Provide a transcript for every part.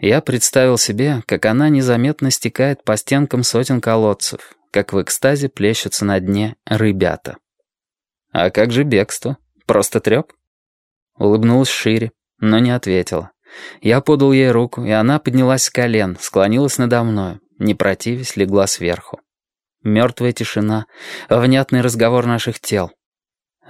Я представил себе, как она незаметно стекает по стенкам сотен колодцев, как в экстазе плещутся на дне ребята. «А как же бегство? Просто треп?» Улыбнулась шире, но не ответила. Я подал ей руку, и она поднялась с колен, склонилась надо мной, не противясь, легла сверху. Мертвая тишина, внятный разговор наших тел.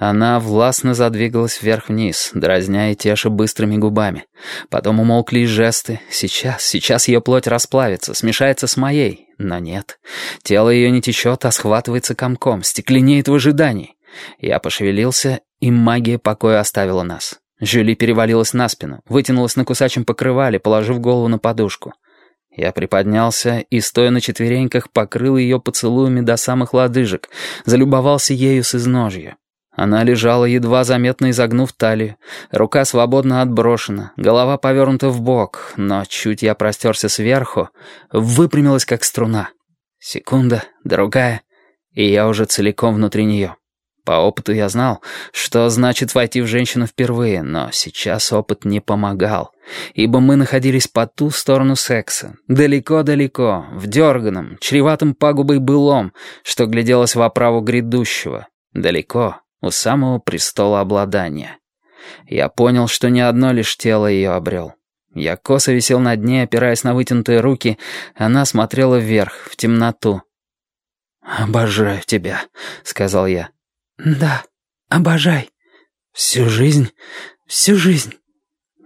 Она властно задвигалась вверх-вниз, дразня и теша быстрыми губами. Потом умолкли жесты. Сейчас, сейчас ее плоть расплавится, смешается с моей. Но нет. Тело ее не течет, а схватывается комком, стекленеет в ожидании. Я пошевелился, и магия покоя оставила нас. Жюли перевалилась на спину, вытянулась на кусачем покрывале, положив голову на подушку. Я приподнялся и, стоя на четвереньках, покрыл ее поцелуями до самых лодыжек, залюбовался ею с изножья. Она лежала, едва заметно изогнув талию, рука свободно отброшена, голова повернута в бок, но чуть я простерся сверху, выпрямилась как струна. Секунда, другая, и я уже целиком внутри нее. По опыту я знал, что значит войти в женщину впервые, но сейчас опыт не помогал, ибо мы находились по ту сторону секса, далеко-далеко, в дерганом, чреватом пагубой былом, что гляделось в оправу грядущего, далеко, у самого престола обладания. Я понял, что не одно лишь тело ее обрел. Я косо висел над ней, опираясь на вытянутые руки, она смотрела вверх, в темноту. «Обожаю тебя», — сказал я. «Да, обожай. Всю жизнь, всю жизнь».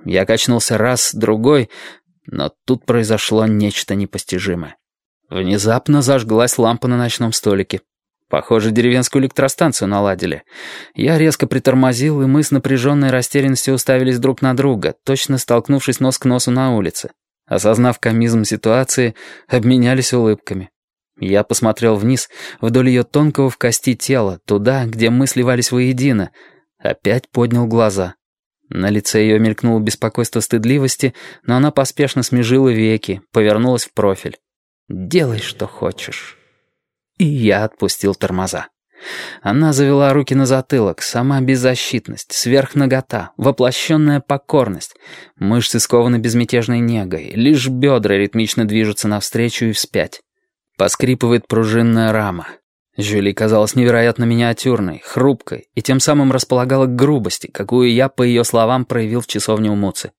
Я качнулся раз, другой, но тут произошло нечто непостижимое. Внезапно зажглась лампа на ночном столике. Похоже, деревенскую электростанцию наладили. Я резко притормозил, и мы с напряженной растерянностью уставились друг на друга, точно столкнувшись нос к носу на улице. Осознав комизм ситуации, обменялись улыбками. Я посмотрел вниз, вдоль ее тонкого в кости тела, туда, где мы сливались воедино. Опять поднял глаза. На лице ее мелькнуло беспокойство стыдливости, но она поспешно смежила веки, повернулась в профиль. «Делай, что хочешь». И я отпустил тормоза. Она завела руки на затылок, сама беззащитность, сверхнагота, воплощенная покорность. Мышцы скованы безмятежной негой, лишь бедра ритмично движутся навстречу и вспять. Поскрипывает пружинная рама. Жюли казалась невероятно миниатюрной, хрупкой и тем самым располагала к грубости, какую я, по ее словам, проявил в часовне у Муцы.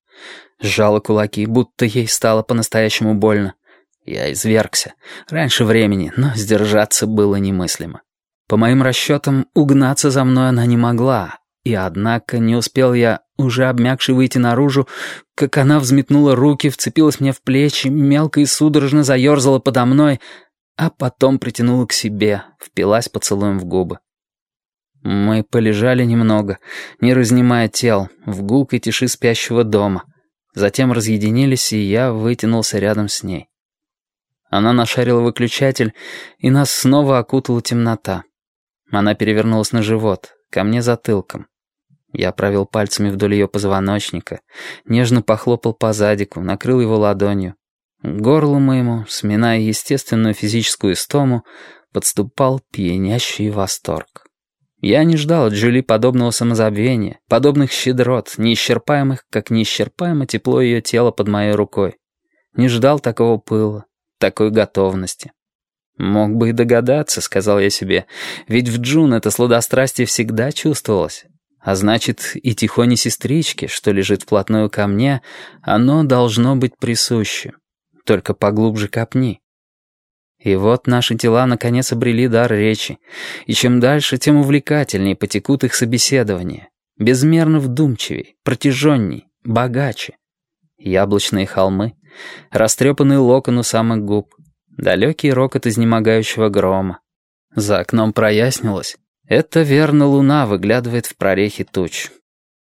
Сжала кулаки, будто ей стало по-настоящему больно. Я извергся. Раньше времени, но сдержаться было немыслимо. По моим расчетам, угнаться за мной она не могла. И однако не успел я, уже обмякший, выйти наружу, как она взметнула руки, вцепилась мне в плечи, мелко и судорожно заерзала подо мной — а потом притянула к себе, впилась поцелуем в губы. Мы полежали немного, не разнимая тел, в гулкой тиши спящего дома. Затем разъединились, и я вытянулся рядом с ней. Она нашарила выключатель, и нас снова окутала темнота. Она перевернулась на живот, ко мне затылком. Я провел пальцами вдоль ее позвоночника, нежно похлопал по задику, накрыл его ладонью. Горлу моему, сминая естественную физическую истому, подступал пьянящий восторг. Я не ждал от Джули подобного самозабвения, подобных щедрот, неисчерпаемых, как неисчерпаемо тепло ее тела под моей рукой. Не ждал такого пыла, такой готовности. «Мог бы и догадаться», — сказал я себе, «ведь в Джун это сладострастие всегда чувствовалось. А значит, и тихоне сестрички, что лежит вплотную ко мне, оно должно быть присуще» только поглубже копни. И вот наши тела наконец обрели дар речи, и чем дальше, тем увлекательнее потекут их собеседования, безмерно вдумчивей, протяженней, богаче. Яблочные холмы, растрепанный локон у самых губ, далекий рокот изнемогающего грома. За окном прояснилось. Это верно луна выглядывает в прорехи туч.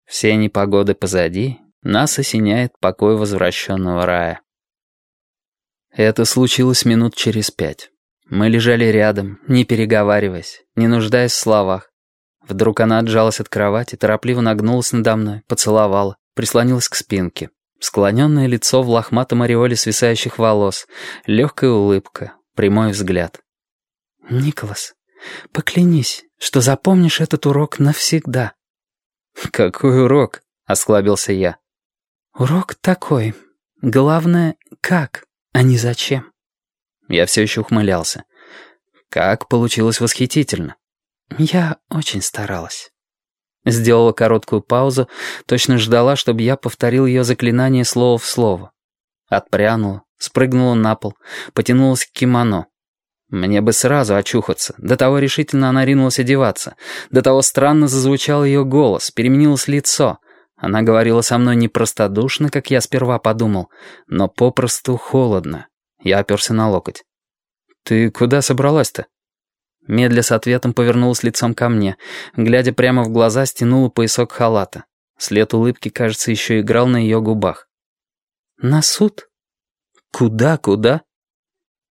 Все непогоды позади, нас осеняет покой возвращенного рая. Это случилось минут через пять. Мы лежали рядом, не переговариваясь, не нуждаясь в словах. Вдруг она отжалась от кровати, торопливо нагнулась надо мной, поцеловала, прислонилась к спинке. Склоненное лицо в лохматом ореоле свисающих волос, легкая улыбка, прямой взгляд. «Николас, поклянись, что запомнишь этот урок навсегда». «Какой урок?» — осклабился я. «Урок такой. Главное, как, а не зачем. Я все еще ухмылялся. Как получилось восхитительно. Я очень старалась. Сделала короткую паузу, точно ждала, чтобы я повторил ее заклинание слово в слово. Отпрянула, спрыгнула на пол, потянулась к кимоно. Мне бы сразу очухаться. До того решительно она ринулась одеваться. До того странно зазвучал ее голос, переменилось лицо. Она говорила со мной не простодушно, как я сперва подумал, но попросту холодно. Я оперся на локоть. «Ты куда собралась-то?» Медля с ответом повернулась лицом ко мне. Глядя прямо в глаза, стянула поясок халата. След улыбки, кажется, еще играл на ее губах. «На суд?» «Куда, куда?»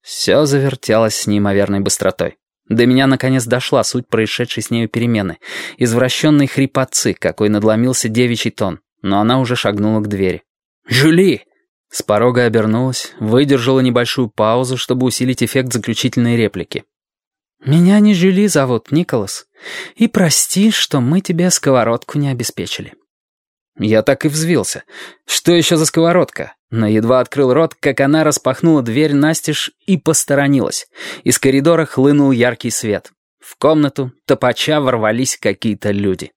Все завертелось с неимоверной быстротой. До меня наконец дошла суть происшедшей с нею перемены. Извращенной хрипотцы, какой надломился девичий тон. Но она уже шагнула к двери. «Жюли!» С порога обернулась, выдержала небольшую паузу, чтобы усилить эффект заключительной реплики. «Меня не Жюли зовут, Николас. И прости, что мы тебе сковородку не обеспечили». Я так и взвился. Что еще за сковородка? Но едва открыл рот, как она распахнула дверь настежь и посторонилась. Из коридора хлынул яркий свет. В комнату топача ворвались какие-то люди.